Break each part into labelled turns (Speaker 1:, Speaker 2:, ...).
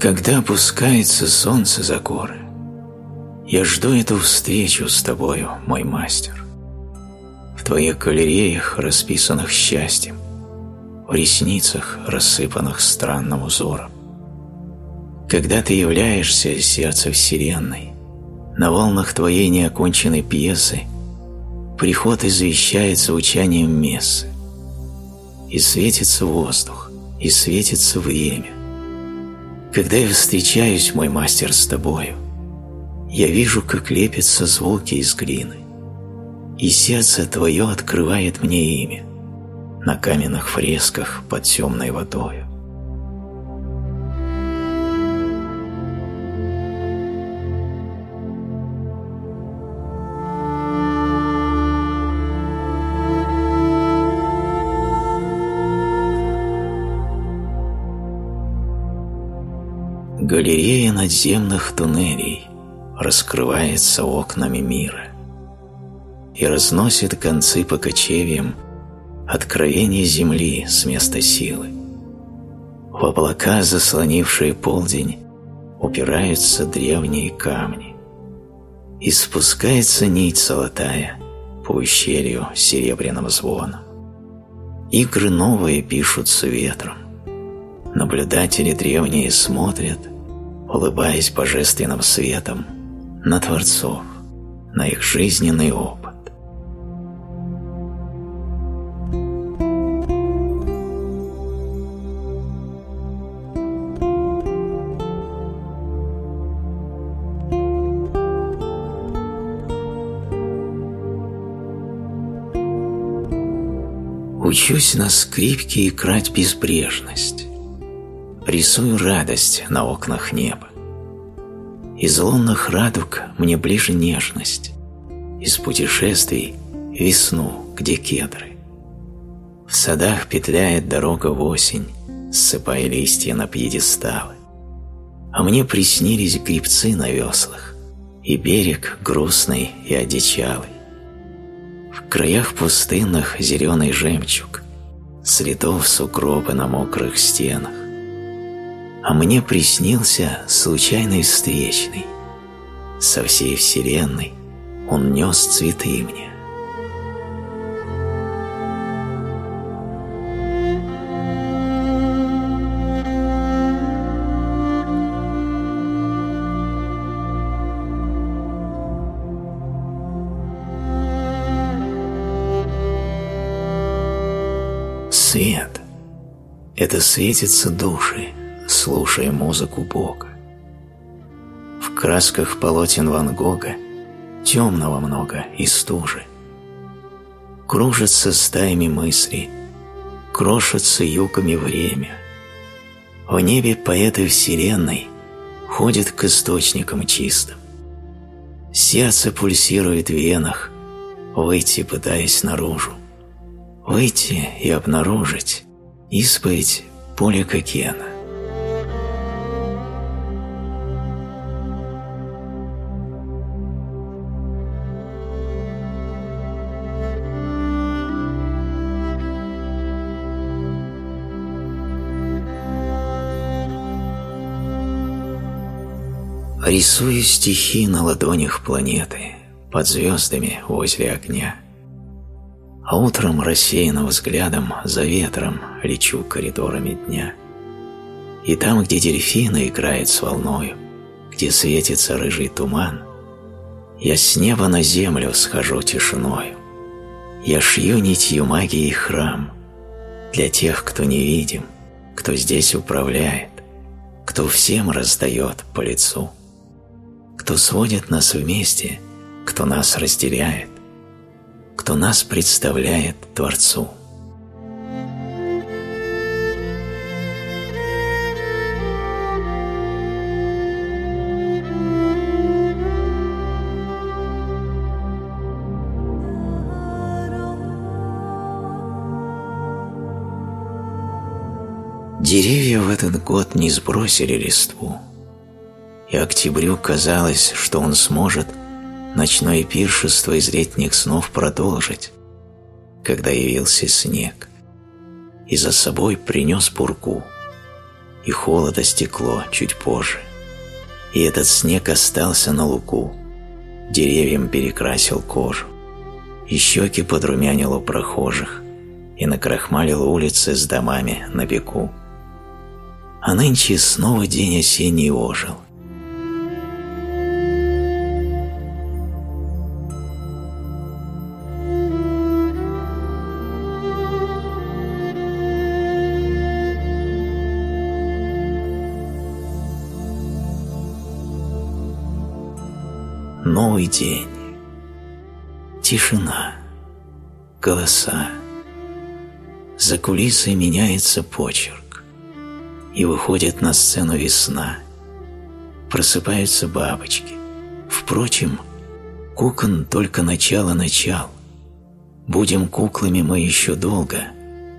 Speaker 1: Когда опускается солнце за горы, я жду эту встречу с тобою, мой мастер. В твоих галереях, расписанных счастьем, в ресницах, рассыпанных странным узором. Когда ты являешься сердце вселенной, на волнах твоей неоконченной пьесы приход извещает звучанием мессы. И светится воздух, и светится время. Когда я встречаюсь, мой мастер, с тобою, я вижу, как лепятся звуки из глины, и сердце твое открывает мне имя на каменных фресках под темной водою. Галерея надземных туннелей раскрывается окнами мира и разносит концы по кочевьям откровение земли с места силы. В облака, заслонившие полдень, упираются древние камни. И спускается нить золотая по ущелью серебряным звоном. Игры новые пишутся ветром. Наблюдатели древние смотрят, улыбаясь божественным светом, на Творцов, на их жизненный опыт. Учусь на скрипке играть безбрежность. Рисую радость на окнах неба. Из лунных радуг мне ближе нежность, Из путешествий — весну, где кедры. В садах петляет дорога в осень, Ссыпая листья на пьедесталы. А мне приснились грибцы на веслах, И берег грустный и одичалый. В краях пустынных зеленый жемчуг, Следов сугробы на мокрых стенах а мне приснился случайный встречный. Со всей вселенной он нес цветы мне. Свет – это светится души, слушая музыку Бога. В красках полотен Ван Гога темного много и стужи. Кружится стаями мыслей, крошится юками время. В небе поэты вселенной ходят к источникам чистым. Сердце пульсирует в венах, выйти пытаясь наружу. Выйти и обнаружить исповедь поля Рисую стихи на ладонях планеты, под звездами возле огня. А утром рассеянным взглядом за ветром лечу коридорами дня. И там, где дельфины играют с волною, где светится рыжий туман, я с неба на землю схожу тишиною. Я шью нитью магии храм для тех, кто невидим, кто здесь управляет, кто всем раздает по лицу кто сводит нас вместе, кто нас разделяет, кто нас представляет Творцу. Деревья в этот год не сбросили листву, и октябрю казалось, что он сможет ночное пиршество из летних снов продолжить, когда явился снег и за собой принес пургу, и холода стекло чуть позже. И этот снег остался на луку, деревьям перекрасил кожу, и щеки подрумянил у прохожих, и накрахмалил улицы с домами на беку. А нынче снова день осенний ожил – новый день. Тишина, голоса. За кулисой меняется почерк, и выходит на сцену весна. Просыпаются бабочки. Впрочем, кукон только начало-начал. Будем куклами мы еще долго,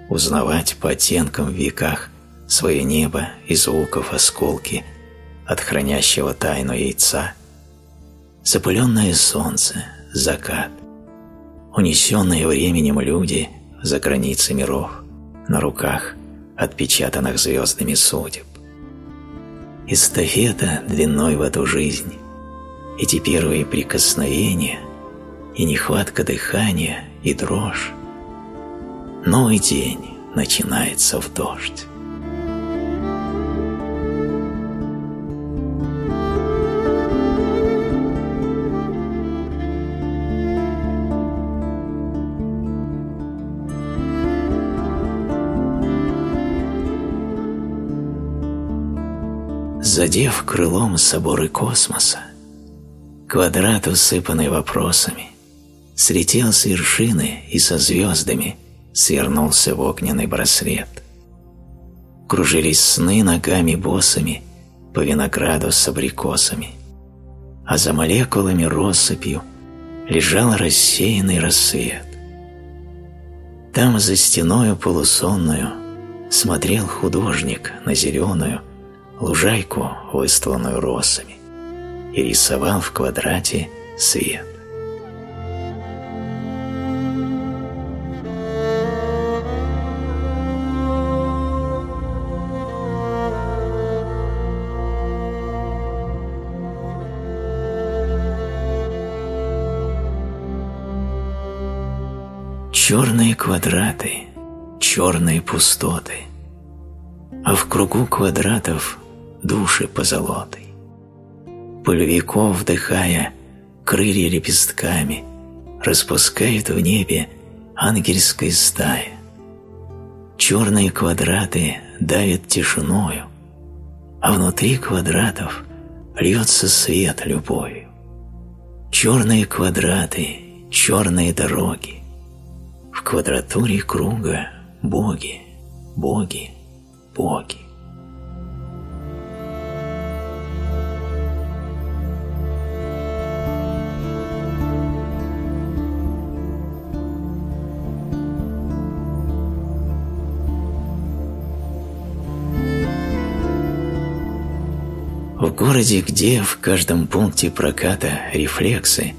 Speaker 1: узнавать по оттенкам в веках свое небо и звуков осколки от хранящего тайну яйца – запыленное солнце, закат, унесенные временем люди за границы миров, на руках, отпечатанных звездами судеб. Эстафета длиной в эту жизнь, эти первые прикосновения, и нехватка дыхания, и дрожь. Новый день начинается в дождь. Задев крылом соборы космоса. Квадрат, усыпанный вопросами, слетел с вершины и со звездами свернулся в огненный браслет. Кружились сны ногами босами по винограду с абрикосами, а за молекулами россыпью лежал рассеянный рассвет. Там за стеною полусонную смотрел художник на зеленую, лужайку, выстланную росами, и рисовал в квадрате свет. Черные квадраты, черные пустоты, а в кругу квадратов души позолотой. Пыльвиков, вдыхая, крылья лепестками, распускает в небе ангельской стая. Черные квадраты давят тишиною, а внутри квадратов льется свет любовью. Черные квадраты, черные дороги. В квадратуре круга боги, боги, боги. В городе, где в каждом пункте проката рефлексы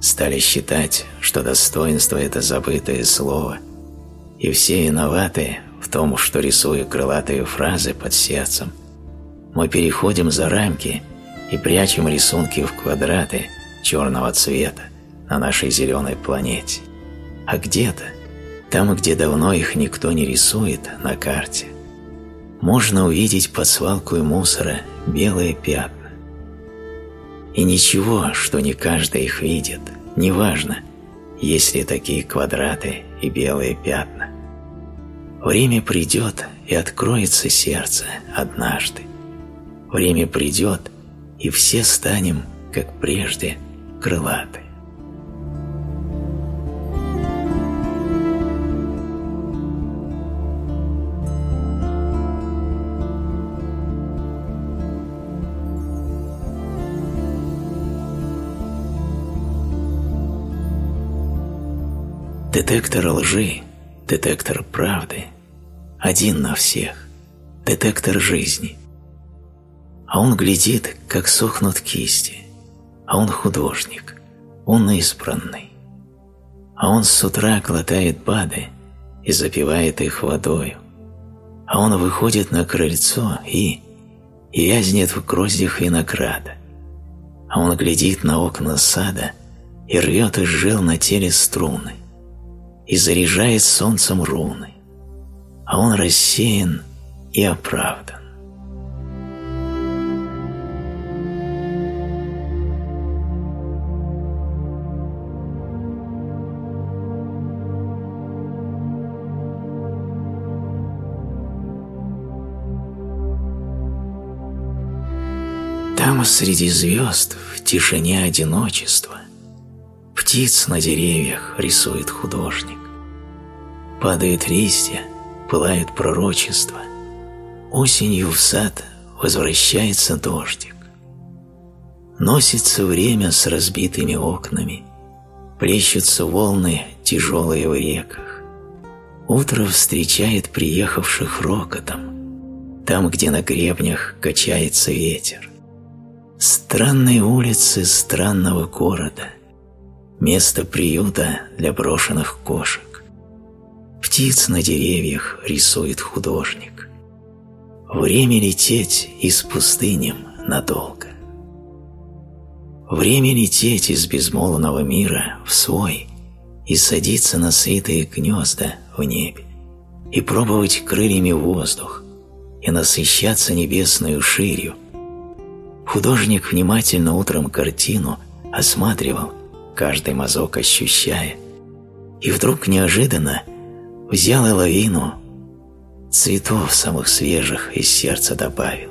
Speaker 1: стали считать, что достоинство – это забытое слово, и все виноваты в том, что рисуя крылатые фразы под сердцем, мы переходим за рамки и прячем рисунки в квадраты черного цвета на нашей зеленой планете. А где-то, там, где давно их никто не рисует на карте – можно увидеть под свалкой мусора белые пятна. И ничего, что не каждый их видит, неважно, есть ли такие квадраты и белые пятна. Время придет и откроется сердце однажды. Время придет, и все станем, как прежде, крылаты. Детектор лжи, детектор правды, один на всех, детектор жизни. А он глядит, как сохнут кисти, а он художник, он избранный. А он с утра глотает бады и запивает их водою, а он выходит на крыльцо и вязнет в гроздях винограда, а он глядит на окна сада и рвет из жил на теле струны, и заряжает солнцем руны, а он рассеян и оправдан. Там среди звезд, в тишине одиночества, Птиц на деревьях рисует художник. Падают листья, пылают пророчества. Осенью в сад возвращается дождик. Носится время с разбитыми окнами, Плещутся волны, тяжелые в реках. Утро встречает приехавших рокотом, Там, где на гребнях качается ветер. Странные улицы странного города, место приюта для брошенных кошек. Птиц на деревьях рисует художник. Время лететь из пустыням надолго. Время лететь из безмолвного мира в свой и садиться на сытые гнезда в небе, и пробовать крыльями воздух, и насыщаться небесную ширью, Художник внимательно утром картину осматривал, каждый мазок ощущая, и вдруг неожиданно взял и лавину цветов самых свежих из сердца добавил,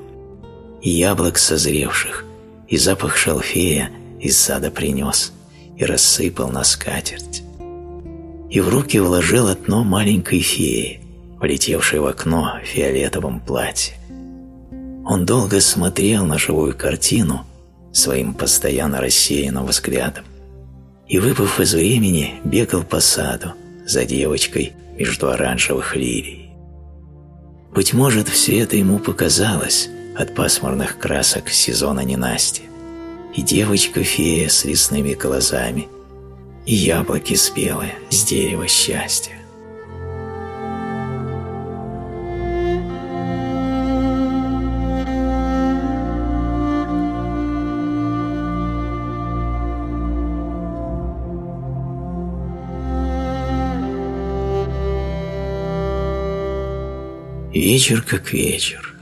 Speaker 1: и яблок созревших, и запах шалфея из сада принес и рассыпал на скатерть. И в руки вложил одно маленькой феи, полетевшей в окно в фиолетовом платье. Он долго смотрел на живую картину своим постоянно рассеянным взглядом и, выпав из времени, бегал по саду за девочкой между оранжевых лилий. Быть может, все это ему показалось от пасмурных красок сезона ненасти, и девочка-фея с лесными глазами, и яблоки спелые с дерева счастья. Вечер как вечер,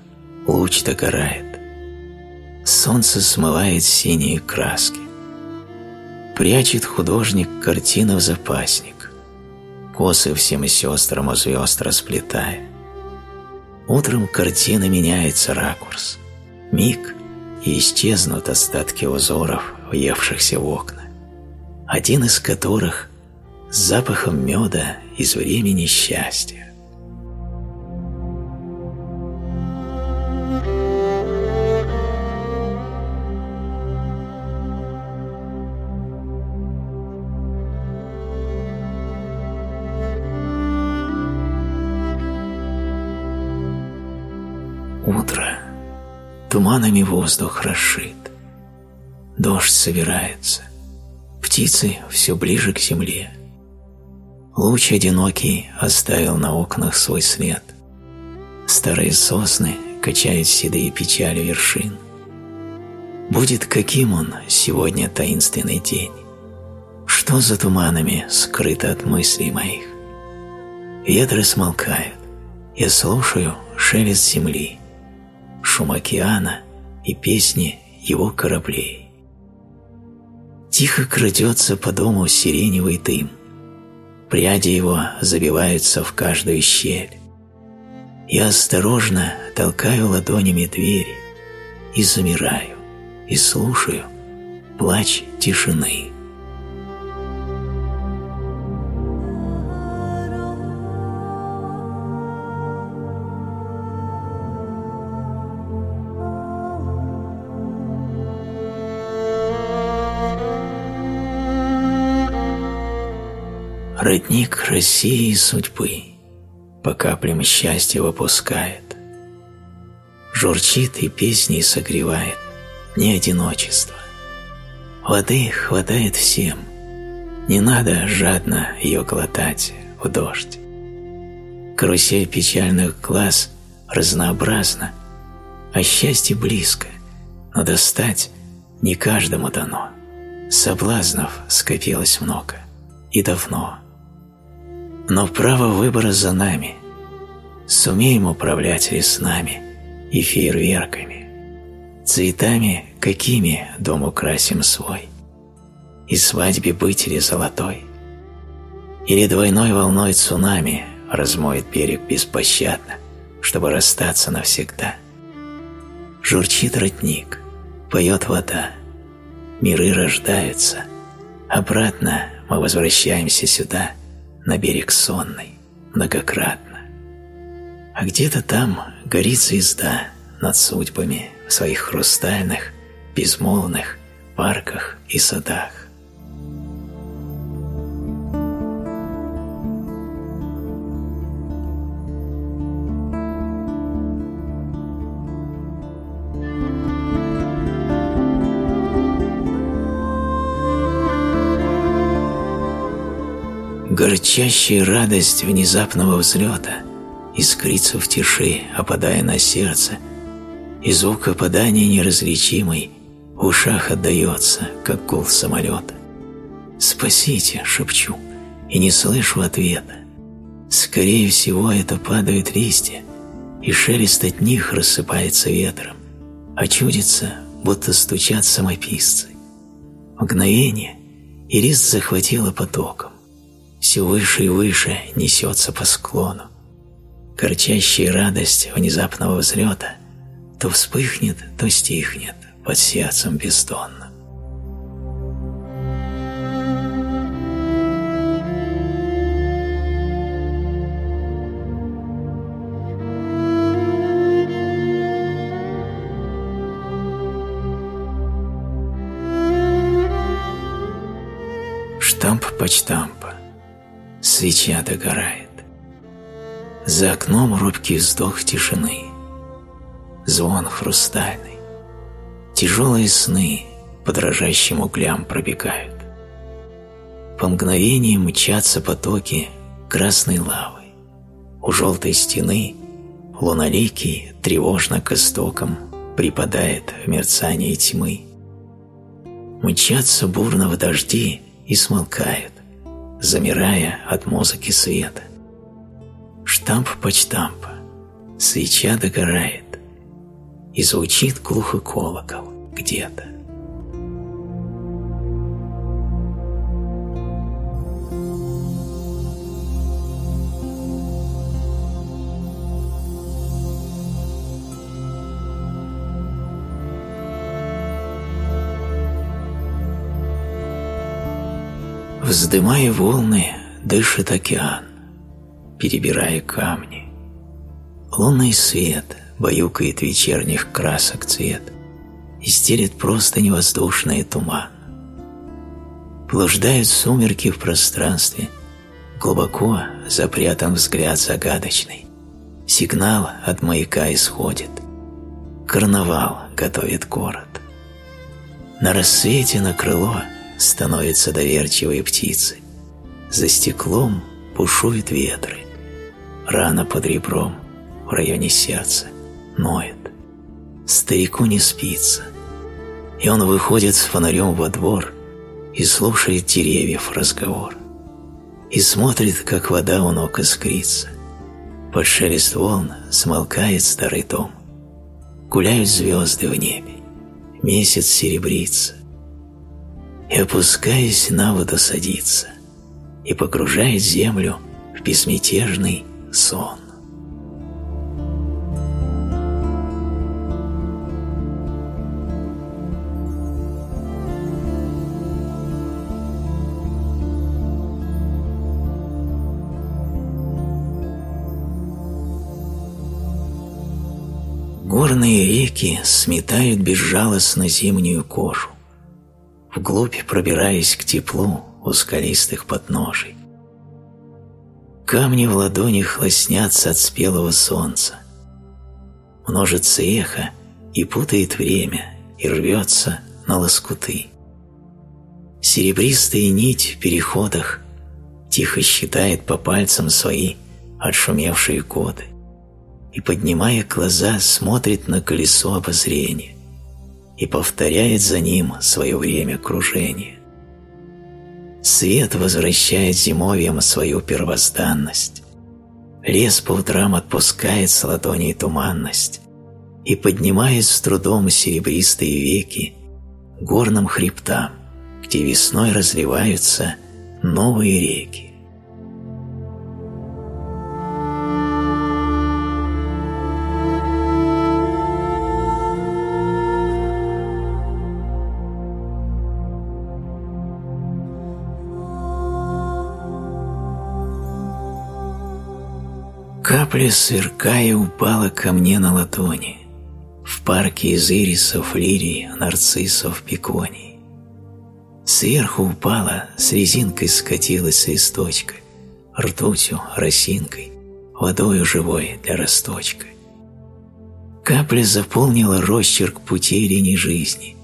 Speaker 1: луч догорает. Солнце смывает синие краски. Прячет художник картины в запасник, Косы всем сестрам у звезд расплетая. Утром картина меняется ракурс. Миг, и исчезнут остатки узоров, въевшихся в окна. Один из которых с запахом меда из времени счастья. Туманами воздух расшит. Дождь собирается. Птицы все ближе к земле. Луч одинокий оставил на окнах свой след. Старые сосны качают седые печали вершин. Будет каким он сегодня таинственный день? Что за туманами скрыто от мыслей моих? Ветры смолкают. Я слушаю шелест земли шум океана и песни его кораблей. Тихо крадется по дому сиреневый дым, пряди его забиваются в каждую щель. Я осторожно толкаю ладонями двери и замираю, и слушаю плач тишины. Родник России и судьбы по каплям счастья выпускает. Журчит и песней согревает не одиночество. Воды хватает всем, не надо жадно ее глотать в дождь. Карусель печальных глаз разнообразно, а счастье близко, но достать не каждому дано. Соблазнов скопилось много и давно. Но право выбора за нами. Сумеем управлять веснами и фейерверками, цветами, какими дом украсим свой, и свадьбе быть или золотой, или двойной волной цунами размоет берег беспощадно, чтобы расстаться навсегда. Журчит родник, поет вода, миры рождаются, обратно мы возвращаемся сюда, на берег сонный, многократно. А где-то там горит звезда над судьбами в своих хрустальных, безмолвных парках и садах. Горчащая радость внезапного взлета искрится в тиши, опадая на сердце, и звук опадания неразличимый в ушах отдается, как гул самолета. «Спасите!» — шепчу, и не слышу ответа. Скорее всего, это падают листья, и шелест от них рассыпается ветром, а чудится, будто стучат самописцы. Мгновение, и лист захватило потоком все выше и выше несется по склону. Горчащая радость внезапного взлета то вспыхнет, то стихнет под сердцем бездонно. Штамп по штампу свеча догорает. За окном робкий вздох тишины, звон хрустальный, тяжелые сны по дрожащим углям пробегают. По мгновениям мчатся потоки красной лавы. У желтой стены луналикий тревожно к истокам припадает в мерцание тьмы. Мчатся бурно в дожди и смолкают замирая от музыки света. Штамп по штампу, свеча догорает, и звучит глухо колокол где-то. Вздымая волны, дышит океан, перебирая камни. Лунный свет баюкает вечерних красок цвет и стелет просто невоздушный туман. Блуждают сумерки в пространстве, глубоко запрятан взгляд загадочный. Сигнал от маяка исходит. Карнавал готовит город. На рассвете на крыло – становятся доверчивые птицы. За стеклом бушуют ветры. Рана под ребром в районе сердца ноет. Старику не спится. И он выходит с фонарем во двор и слушает деревьев разговор. И смотрит, как вода у ног искрится. Под шелест волн смолкает старый дом. Гуляют звезды в небе, месяц серебрится и, опускаясь на воду, садится и погружает землю в безмятежный сон. Горные реки сметают безжалостно зимнюю кожу вглубь пробираясь к теплу у скалистых подножий. Камни в ладонях лоснятся от спелого солнца. Множится эхо и путает время, и рвется на лоскуты. Серебристая нить в переходах тихо считает по пальцам свои отшумевшие годы. и, поднимая глаза, смотрит на колесо обозрения и повторяет за ним свое время кружения. Свет возвращает зимовьям свою первозданность. Лес по утрам отпускает с ладоней туманность и поднимает с трудом серебристые веки горным хребтам, где весной разливаются новые реки. Капля сверкая упала ко мне на ладони В парке из ирисов, лирий, нарциссов, пеконий. Сверху упала, с резинкой скатилась листочка, Ртутью, росинкой, водою живой для росточка. Капля заполнила росчерк путей линий жизни,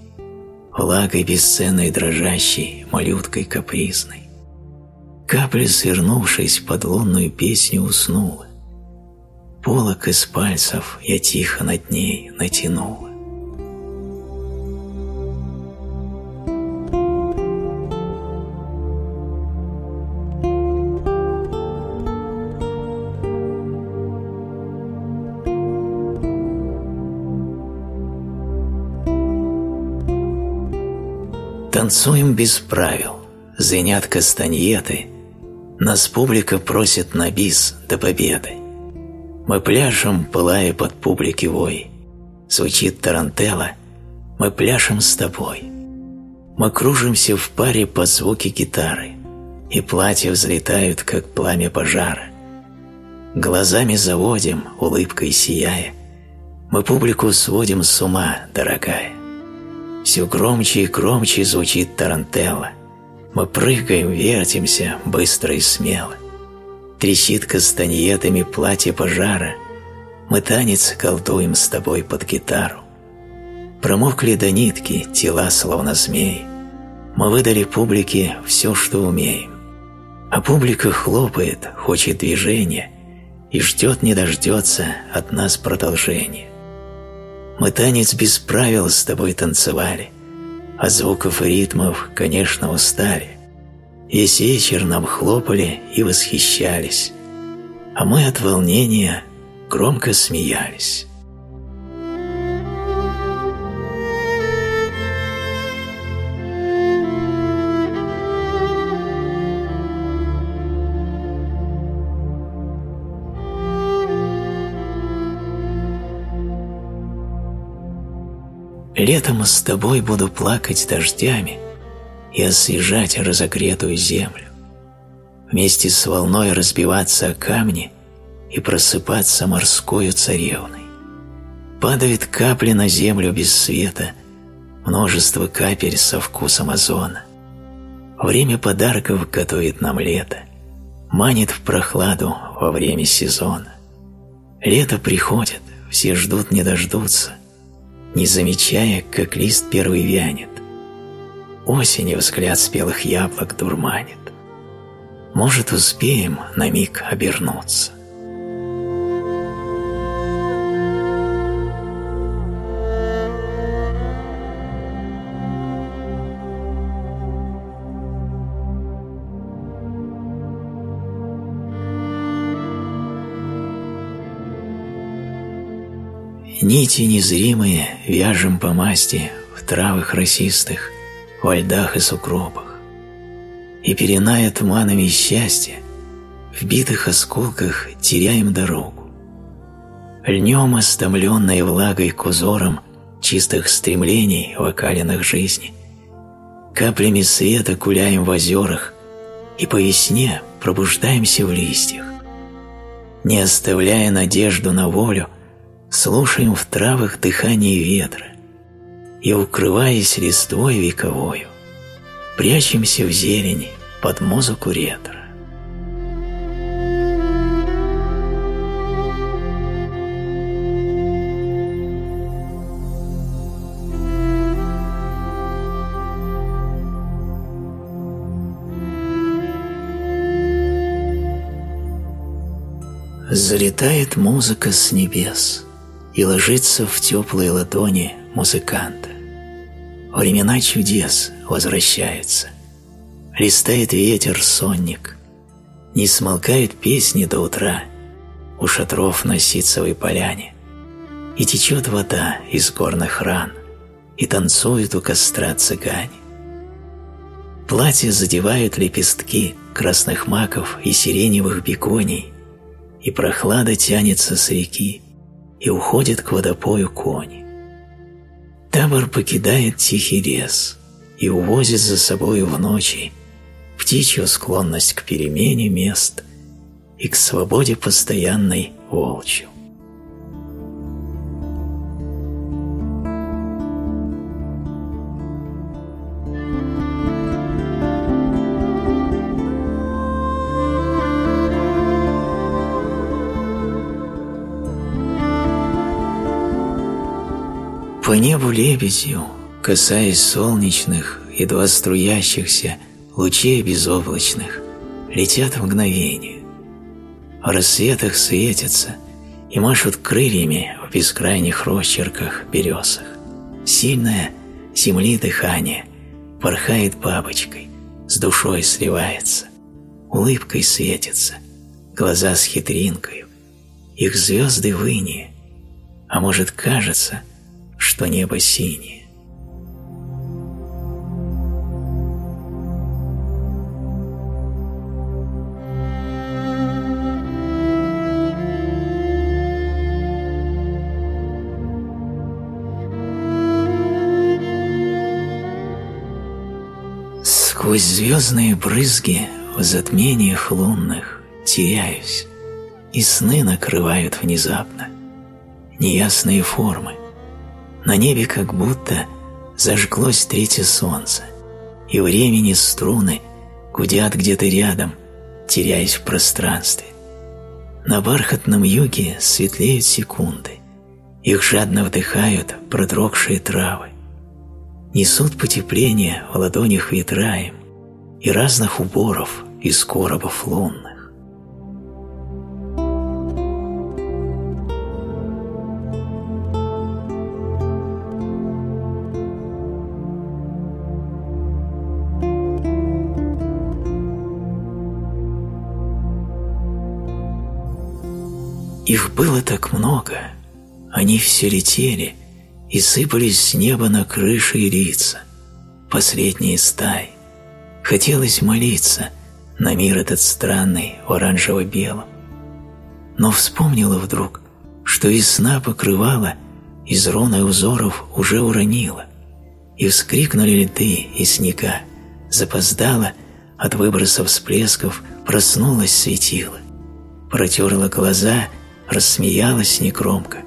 Speaker 1: Влагой бесценной дрожащей, малюткой капризной. Капля, свернувшись под лунную песню, уснула, Полок из пальцев я тихо над ней натянула. Танцуем без правил, звенят кастаньеты, Нас публика просит на бис до победы. Мы пляшем, пылая под публики вой. Звучит тарантелла, мы пляшем с тобой. Мы кружимся в паре под звуки гитары, и платья взлетают, как пламя пожара. Глазами заводим, улыбкой сияя, мы публику сводим с ума, дорогая. Все громче и громче звучит тарантелла. Мы прыгаем, вертимся, быстро и смело трещит кастаньетами платье пожара, мы танец колдуем с тобой под гитару. Промокли до нитки тела, словно змеи, мы выдали публике все, что умеем. А публика хлопает, хочет движения и ждет, не дождется от нас продолжения. Мы танец без правил с тобой танцевали, а звуков и ритмов, конечно, устали. Весь вечер нам хлопали и восхищались, а мы от волнения громко смеялись. Летом с тобой буду плакать дождями – и освежать разогретую землю, вместе с волной разбиваться о камни и просыпаться морскою царевной. Падают капли на землю без света, множество капель со вкусом озона. Время подарков готовит нам лето, манит в прохладу во время сезона. Лето приходит, все ждут не дождутся, не замечая, как лист первый вянет. Осени взгляд спелых яблок дурманит. Может, успеем на миг обернуться. Нити незримые вяжем по масти в травах росистых, во льдах и сугробах, и, переная туманами счастья, в битых осколках теряем дорогу. Льнем остомленной влагой к узорам чистых стремлений в окалинах жизни, каплями света куляем в озерах и по весне пробуждаемся в листьях. Не оставляя надежду на волю, слушаем в травах дыхание ветра, и, укрываясь листвой вековою, прячемся в зелени под музыку ретро. Залетает музыка с небес и ложится в теплые ладони музыканта. Времена чудес возвращаются. Листает ветер сонник. Не смолкают песни до утра у шатров на ситцевой поляне. И течет вода из горных ран, и танцуют у костра цыгане. Платье задевают лепестки красных маков и сиреневых беконий, и прохлада тянется с реки, и уходит к водопою кони. Табор покидает тихий лес и увозит за собой в ночи птичью склонность к перемене мест и к свободе постоянной волчью. Небу лебедью, касаясь солнечных, едва струящихся лучей безоблачных, летят в мгновение. В рассветах светятся и машут крыльями в бескрайних росчерках березах. Сильное земли дыхание порхает бабочкой, с душой сливается, улыбкой светится, глаза с хитринкой, их звезды в а может кажется – что небо синее. Сквозь звездные брызги в затмениях лунных теряюсь, и сны накрывают внезапно неясные формы, на небе как будто зажглось третье солнце, и времени струны гудят где-то рядом, теряясь в пространстве. На бархатном юге светлеют секунды, их жадно вдыхают продрогшие травы. Несут потепление в ладонях ветраем и разных уборов из коробов лунных. Их было так много, они все летели и сыпались с неба на крыши и лица, последние стаи. Хотелось молиться на мир этот странный в оранжево-белом. Но вспомнила вдруг, что весна покрывала, из руны узоров уже уронила, и вскрикнули льды и снега, запоздала, от выбросов всплесков проснулась светила, протерла глаза — рассмеялась негромко,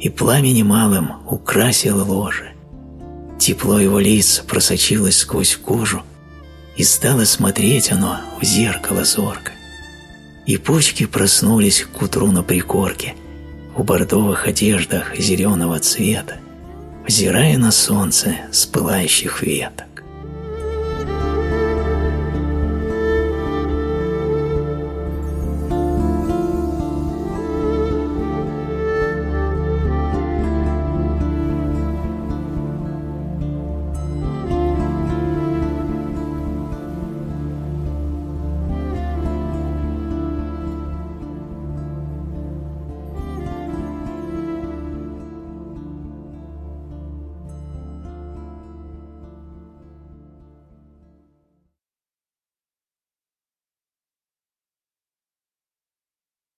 Speaker 1: и пламени малым украсило ложе. Тепло его лица просочилось сквозь кожу, и стало смотреть оно в зеркало зорко. И почки проснулись к утру на прикорке, в бордовых одеждах зеленого цвета, взирая на солнце с пылающих веток.